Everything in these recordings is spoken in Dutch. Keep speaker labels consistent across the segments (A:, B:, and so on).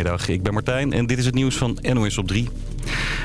A: Middag, ik ben Martijn en dit is het nieuws van NOS op 3.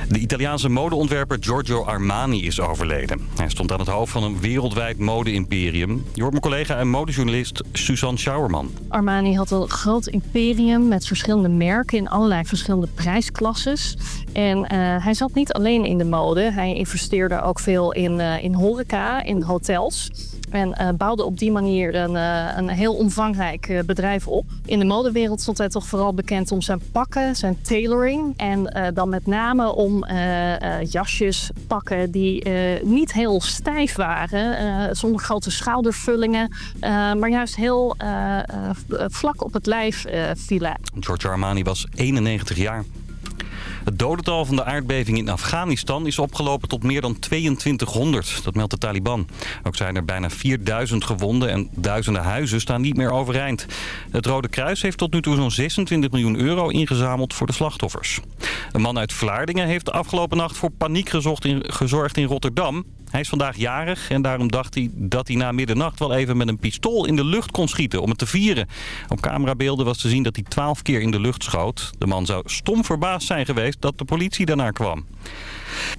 A: De Italiaanse modeontwerper Giorgio Armani is overleden. Hij stond aan het hoofd van een wereldwijd mode-imperium. Je hoort mijn collega en modejournalist Suzanne Schauerman.
B: Armani had een groot imperium met verschillende merken in allerlei verschillende prijsklasses. En uh, hij zat niet alleen in de mode. Hij investeerde ook veel in, uh, in horeca, in hotels. En uh, bouwde op die manier een, uh, een heel omvangrijk uh, bedrijf op. In de modewereld stond hij toch vooral bekend om zijn pakken, zijn tailoring. En dan met name om jasjes, pakken die niet heel stijf waren. zonder grote schoudervullingen. maar juist heel vlak op het lijf vielen.
A: George Armani was 91 jaar. Het dodental van de aardbeving in Afghanistan is opgelopen tot meer dan 2200. Dat meldt de Taliban. Ook zijn er bijna 4000 gewonden en duizenden huizen staan niet meer overeind. Het Rode Kruis heeft tot nu toe zo'n 26 miljoen euro ingezameld voor de slachtoffers. Een man uit Vlaardingen heeft de afgelopen nacht voor paniek gezorgd in Rotterdam. Hij is vandaag jarig en daarom dacht hij dat hij na middernacht wel even met een pistool in de lucht kon schieten om het te vieren. Op camerabeelden was te zien dat hij twaalf keer in de lucht schoot. De man zou stom verbaasd zijn geweest dat de politie daarna kwam.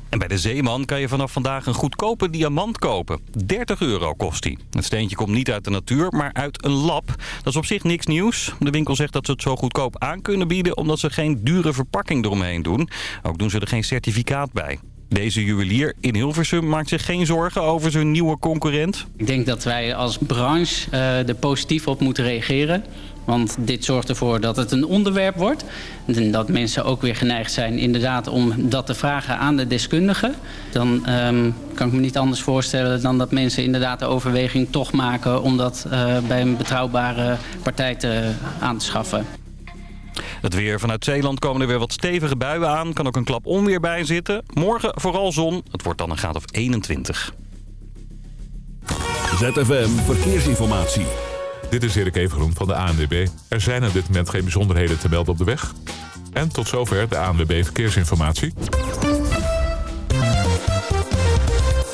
A: En bij de Zeeman kan je vanaf vandaag een goedkope diamant kopen. 30 euro kost die. Het steentje komt niet uit de natuur, maar uit een lab. Dat is op zich niks nieuws. De winkel zegt dat ze het zo goedkoop aan kunnen bieden... omdat ze geen dure verpakking eromheen doen. Ook doen ze er geen certificaat bij. Deze juwelier in Hilversum maakt zich geen zorgen over zijn nieuwe concurrent.
C: Ik denk dat wij als branche uh, er positief op moeten reageren. Want dit zorgt ervoor dat het een onderwerp wordt. En dat mensen ook weer geneigd zijn inderdaad om dat te vragen aan de deskundigen. Dan um, kan ik me niet anders voorstellen dan dat mensen inderdaad de overweging toch maken... om dat uh, bij een betrouwbare partij te, aan te schaffen.
A: Het weer vanuit Zeeland komen er weer wat stevige buien aan. Kan ook een klap onweer bij zitten. Morgen vooral zon. Het wordt dan een graad of 21.
D: ZFM Verkeersinformatie.
E: Dit is Erik Evengroen van de ANWB. Er zijn op dit moment geen bijzonderheden te melden op de weg. En tot zover de ANWB Verkeersinformatie.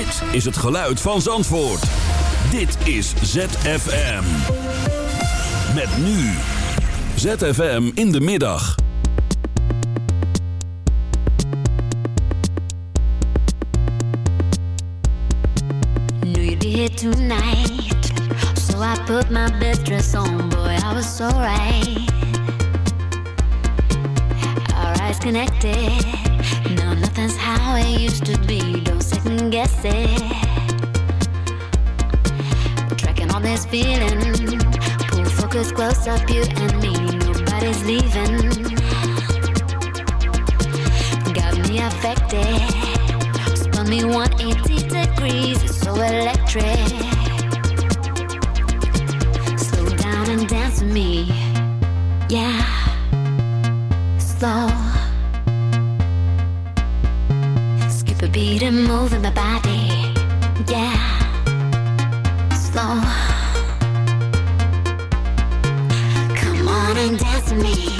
D: Dit is het geluid van Zandvoort. Dit is ZFM. Met nu. ZFM in de middag.
F: Knew you'd be here tonight. So I put my best dress on, boy, I was so right. Our eyes connected. How it used to be. Don't second guess it. Tracking all this feeling. Pull focus close up, you and me. Nobody's leaving. Got me affected. Spun me 180 degrees. It's so electric. Slow down and dance with me. Yeah. Slow. In my body. Yeah. Slow. Come on and dance with me.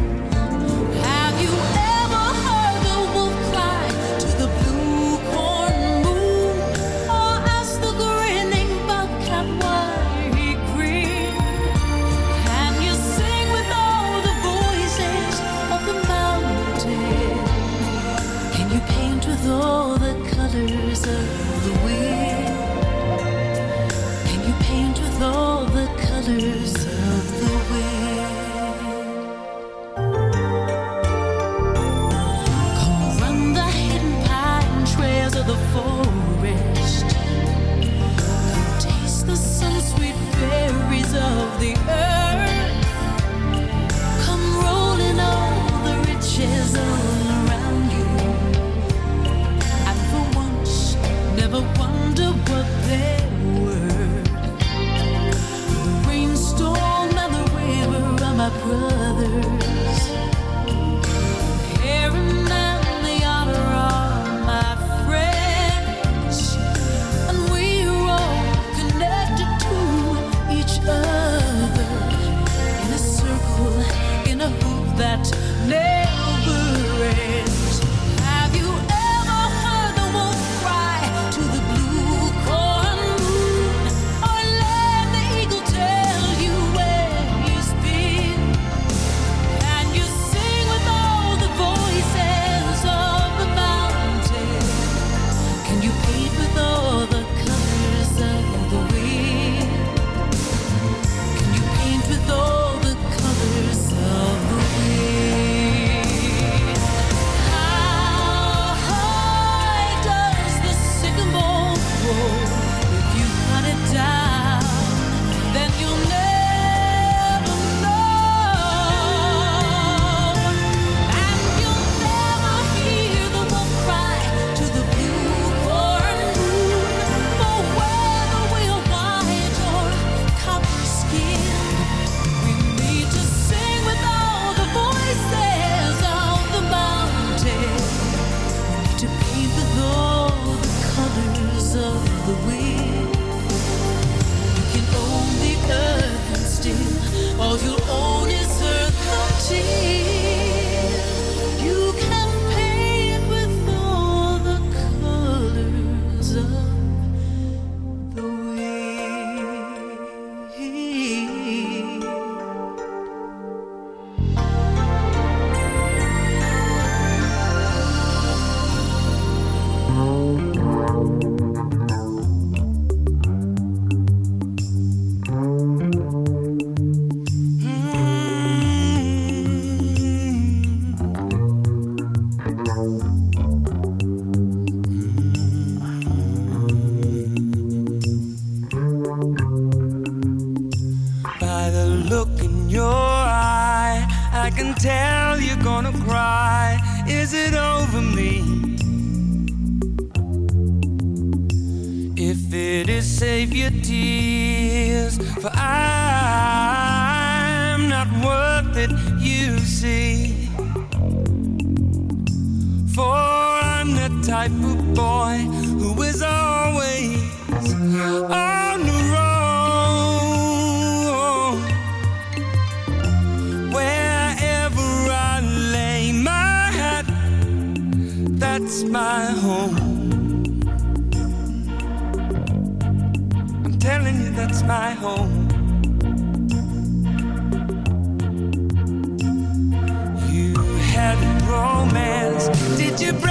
G: type of boy who is always on the road. Wherever I lay my hat, that's my home. I'm telling you, that's my home. romance. Did you?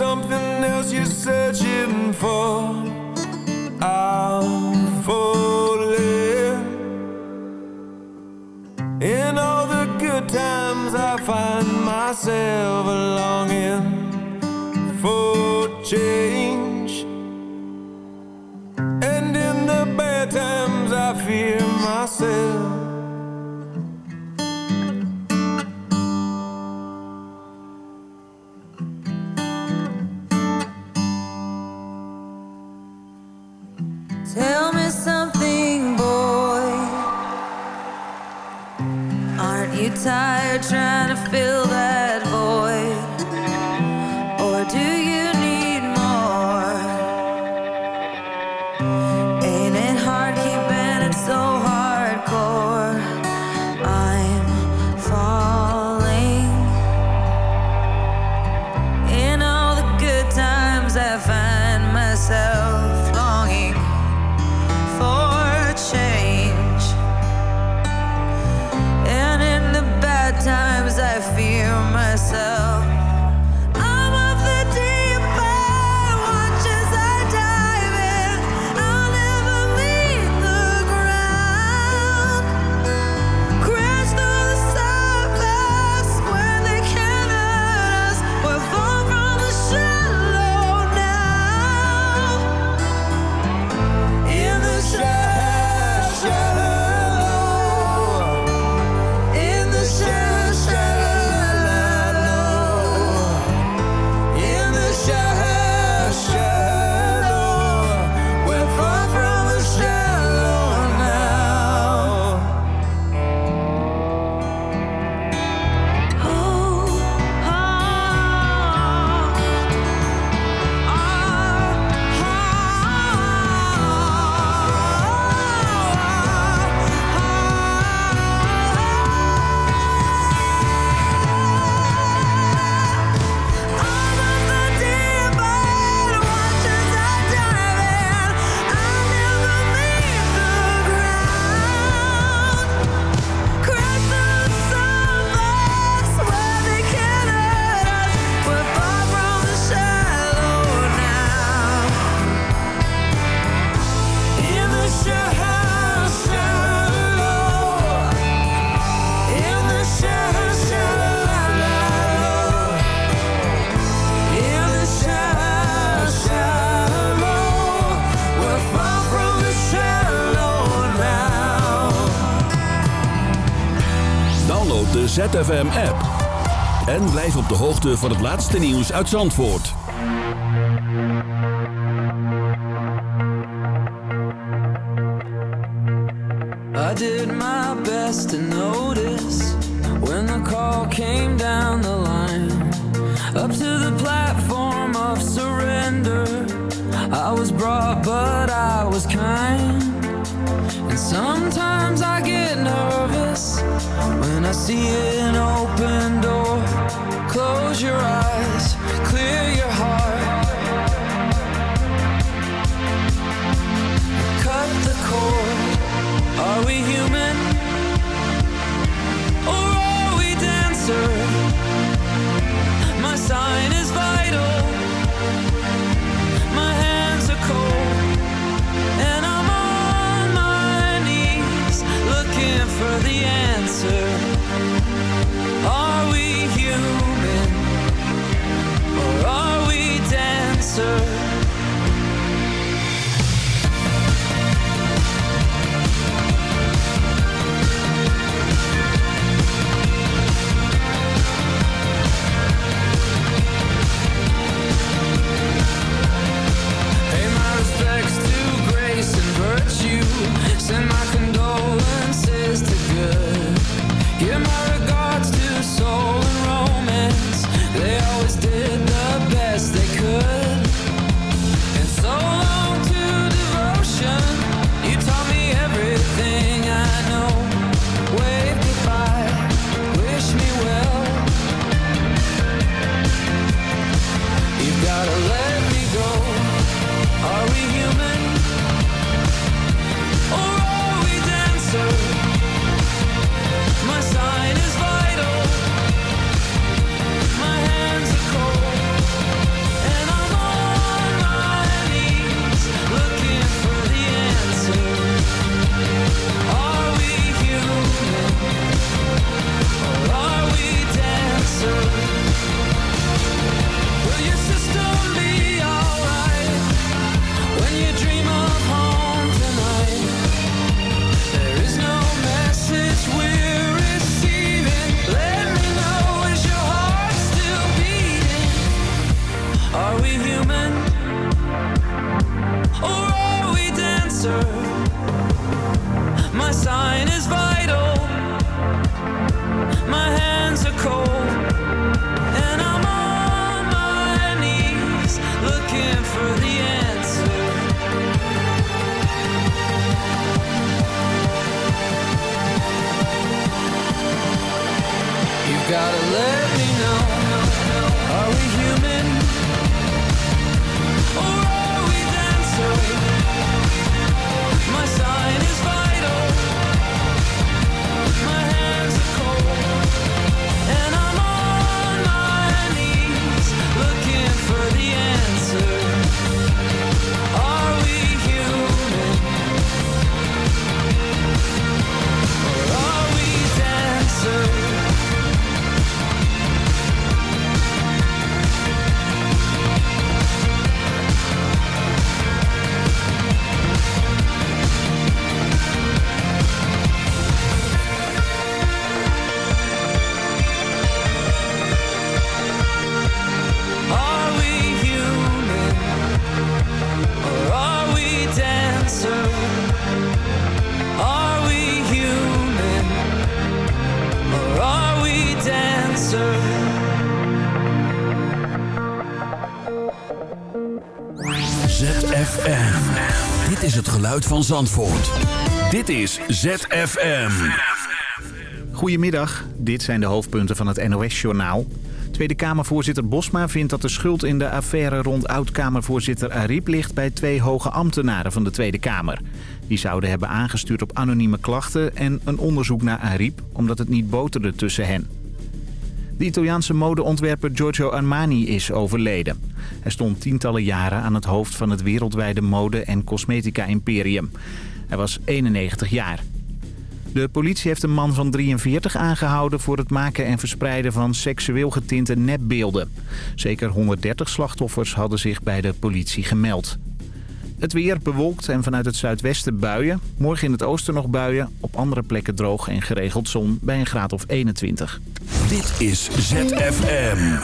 H: something else you're searching for. I'm falling. In all the good times I find myself longing for change.
I: FM-app En blijf op de hoogte van het laatste nieuws uit Zandvoort.
J: Zandvoort. Dit is ZFM.
K: Goedemiddag, dit zijn de hoofdpunten van het NOS-journaal. Tweede Kamervoorzitter Bosma vindt dat de schuld in de affaire rond oud-Kamervoorzitter Ariep ligt bij twee hoge ambtenaren van de Tweede Kamer. Die zouden hebben aangestuurd op anonieme klachten en een onderzoek naar Ariep, omdat het niet boterde tussen hen. De Italiaanse modeontwerper Giorgio Armani is overleden. Hij stond tientallen jaren aan het hoofd van het wereldwijde mode- en cosmetica-imperium. Hij was 91 jaar. De politie heeft een man van 43 aangehouden voor het maken en verspreiden van seksueel getinte nepbeelden. Zeker 130 slachtoffers hadden zich bij de politie gemeld. Het weer bewolkt en vanuit het zuidwesten buien. Morgen in het oosten nog buien. Op andere plekken droog en geregeld zon bij een graad of 21.
J: Dit is ZFM.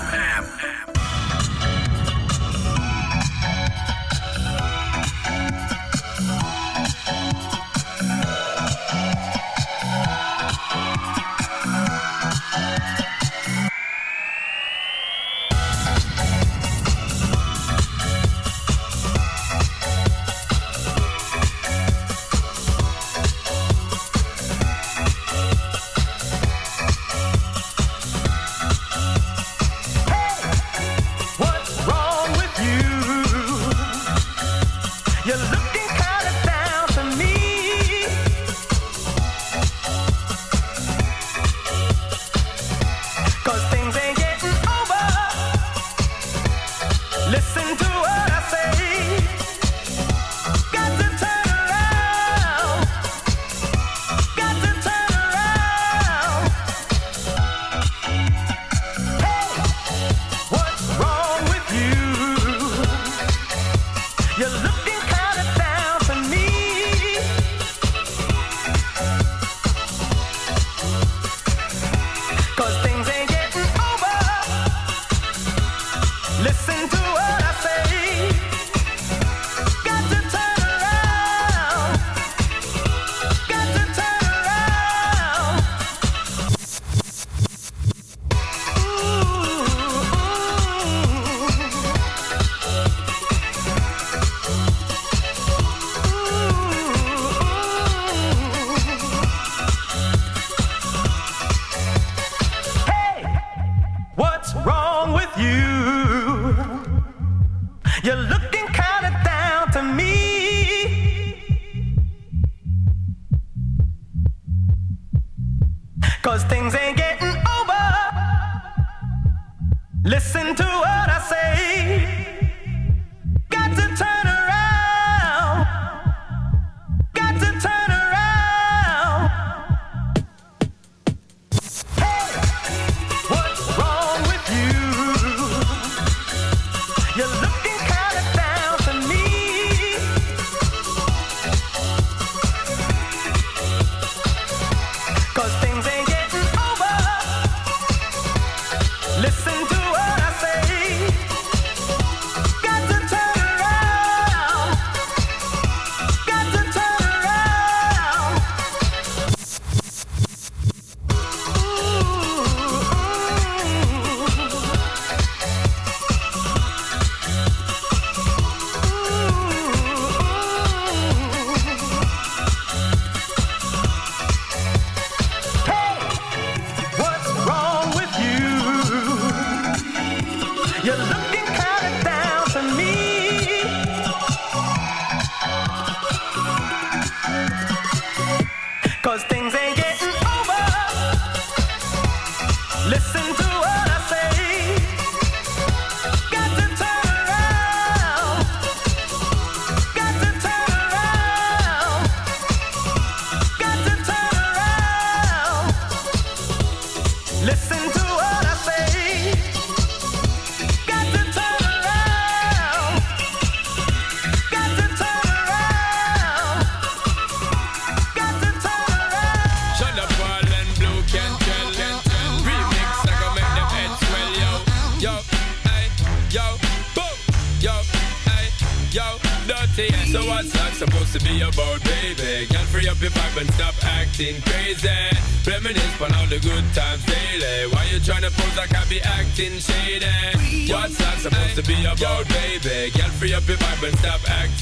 L: Listen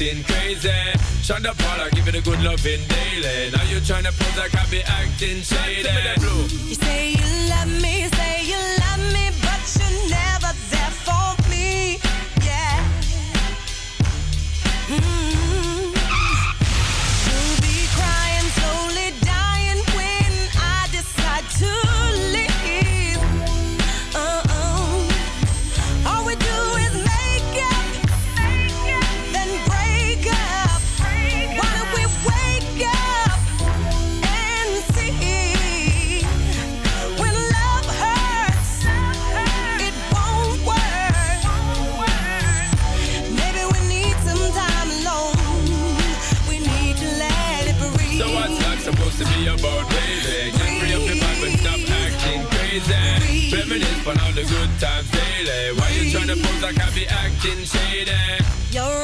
M: acting crazy. Shonda Paula, give it a good loving daily. Now you tryna pose like I be acting shady.
N: You say you love me, say you love me, but you're never
M: good times daily. Why you tryna pose like I be acting shady?
N: You're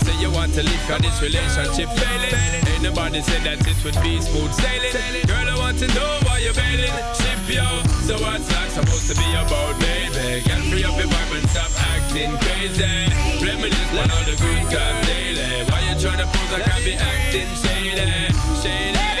M: You want to leave cause this relationship failing. Ain't nobody said that it would be smooth sailing. Girl, I want to know why you're bailing. Ship yo. So what's that supposed to be about, baby? Get free up your vibe and stop acting crazy. Reminisce on all the good times daily. Why you tryna pose I be acting shady? Shady.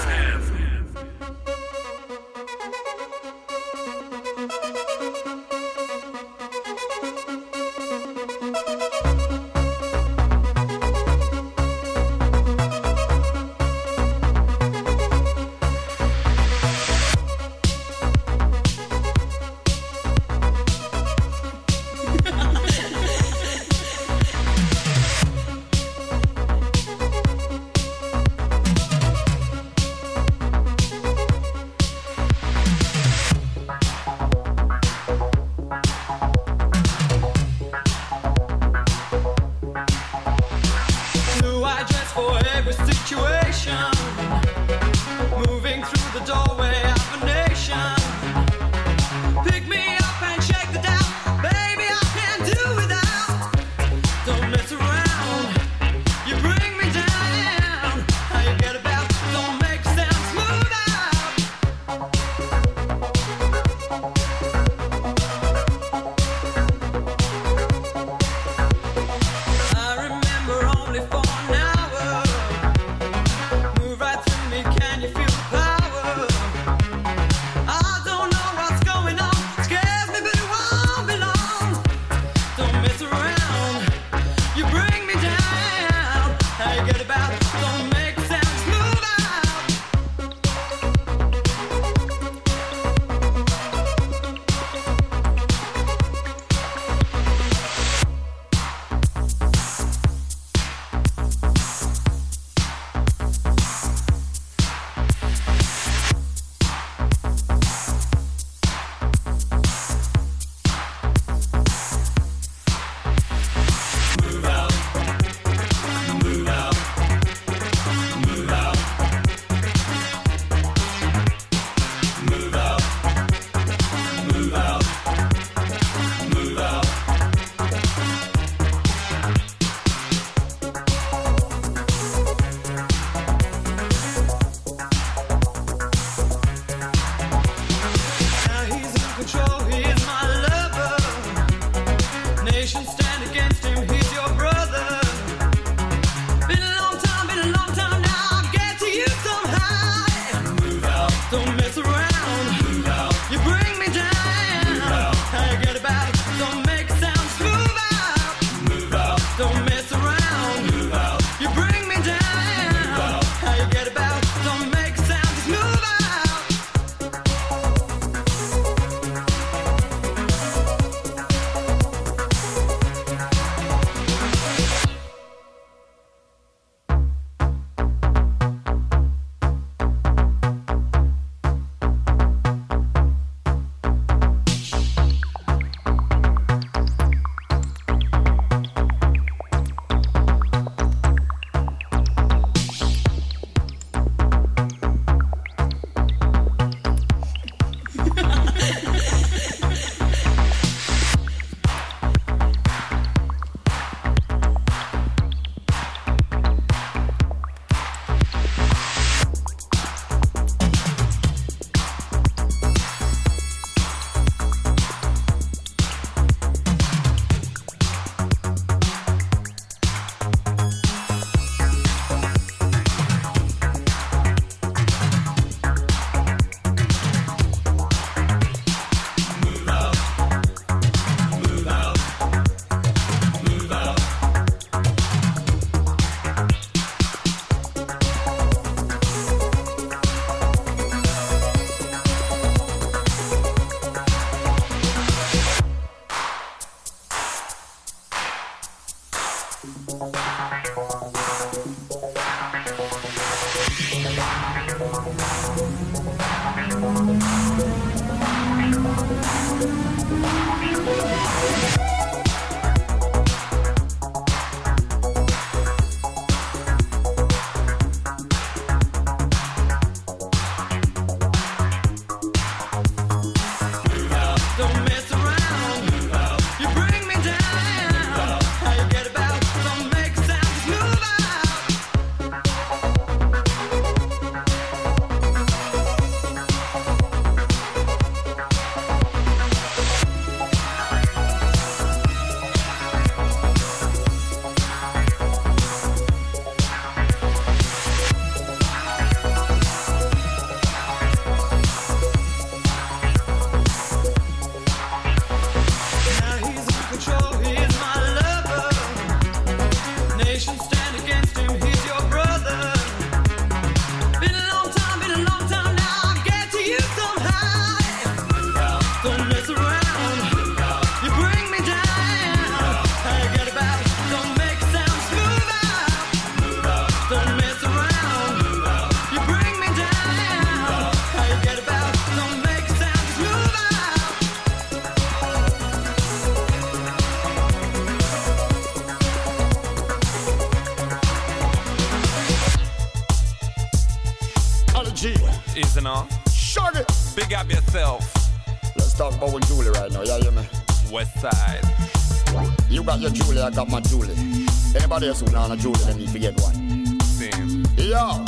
O: Anybody else who not a Julie, they need to get one.
P: Same.
O: Yo,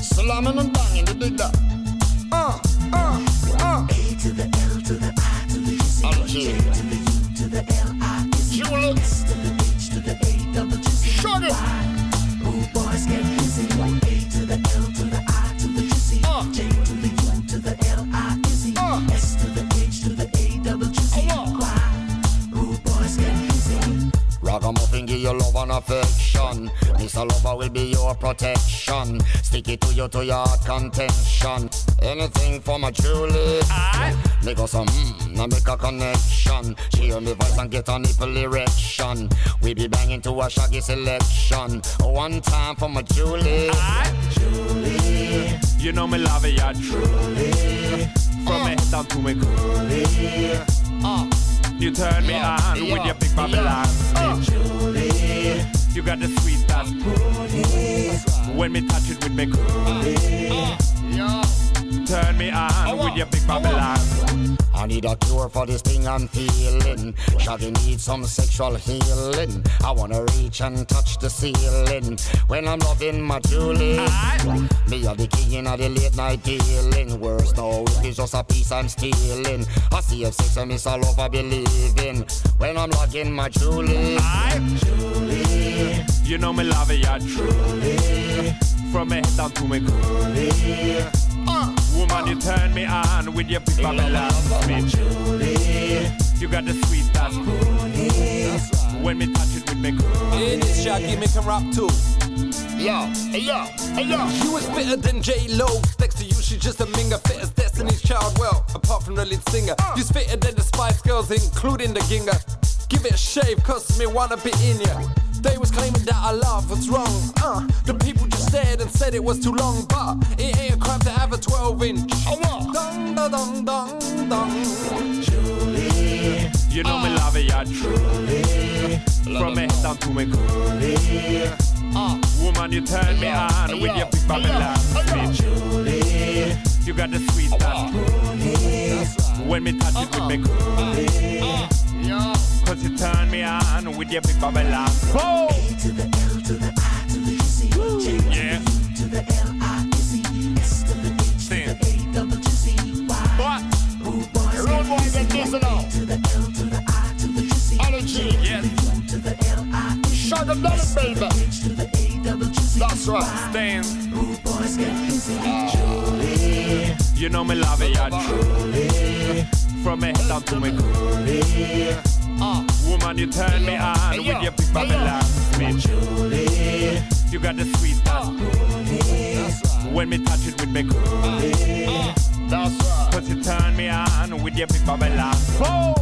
O: slamming and banging, you dig that? Uh, uh, uh. A to the L to the I to the G. I'm G. to the U to the L I is S to the H to the A double G. Shut it. Rude boys get Ragamuffin give you love and affection. Mr. Lover will be your protection. Stick it to you to your contention. Anything for my Julie. Make us some mmm, now make a connection. She hear me voice and get a nipple erection. We be banging to a shaggy selection. One time for my Julie. Julie.
P: You know me love it, yeah, truly. From me head down to me coolie.
O: Uh.
P: You turn me
O: Yeah,
P: on
O: yeah,
P: with your big Babylon
O: yeah.
P: speech. You got the sweet touch. When me touch it with me coolie. Turn me on with your big Babylon.
O: I need a cure for this thing I'm feeling. Shaggy needs some sexual healing. I wanna reach and touch the ceiling when I'm loving my Julie. Me are the king of the late night dealing. Worse no, it's just a piece I'm stealing. I see if sex and miss all over believing when I'm loving my Julie. Julie.
P: You know me love yeah, truly. From me head down to me coolie. Uh. Woman, you turn me on with your big Babylon speech. You got the sweet touch. When me touch it with me coolie.
Q: It is Shaggy making rap too.
O: Yo, hey yo, hey yo.
Q: You is fitter than J Lo. Next to you, she's just a minger. Fit as Destiny's Child. Well, apart from the lead singer, uh. you's fitter than the Spice Girls, including the Ginger. Give it a shave, cause me wanna be in ya. They was claiming that our love was wrong. Uh, the people just stared and said it was too long, but it ain't a crime to have a 12 inch. Dong, dong, dong, dong, dong.
O: Julie.
P: You know me love it, yeah, truly. From me head down to me coolie. Ah, woman, you turn me on with your big Babylon speech. You got the sweet touch. When me touch it with me coolie. Cause you turn me on with your big Babylon. Whoa!
R: to the L to the I to the G. J to
P: Yeah.
R: the U to the L I E. To the H to the A double G C Y. Rude boys
O: Rude boys get this now.
R: to the L to the I to the G C.
O: Energy.
R: Yes. To the L I E.
O: Shut them baby.
R: H to the A double G C.
O: That's right.
P: Stand.
R: Rude boys get busy. Julie.
P: You know me love it, yeah, truly. From me head down to me coolie. Woman, you turn me on with your big Babylon speech. You got the sweet touch. When me touch it with me coolie.
O: That's right.
P: Cause you turn me on with your big Babylon. Whoa!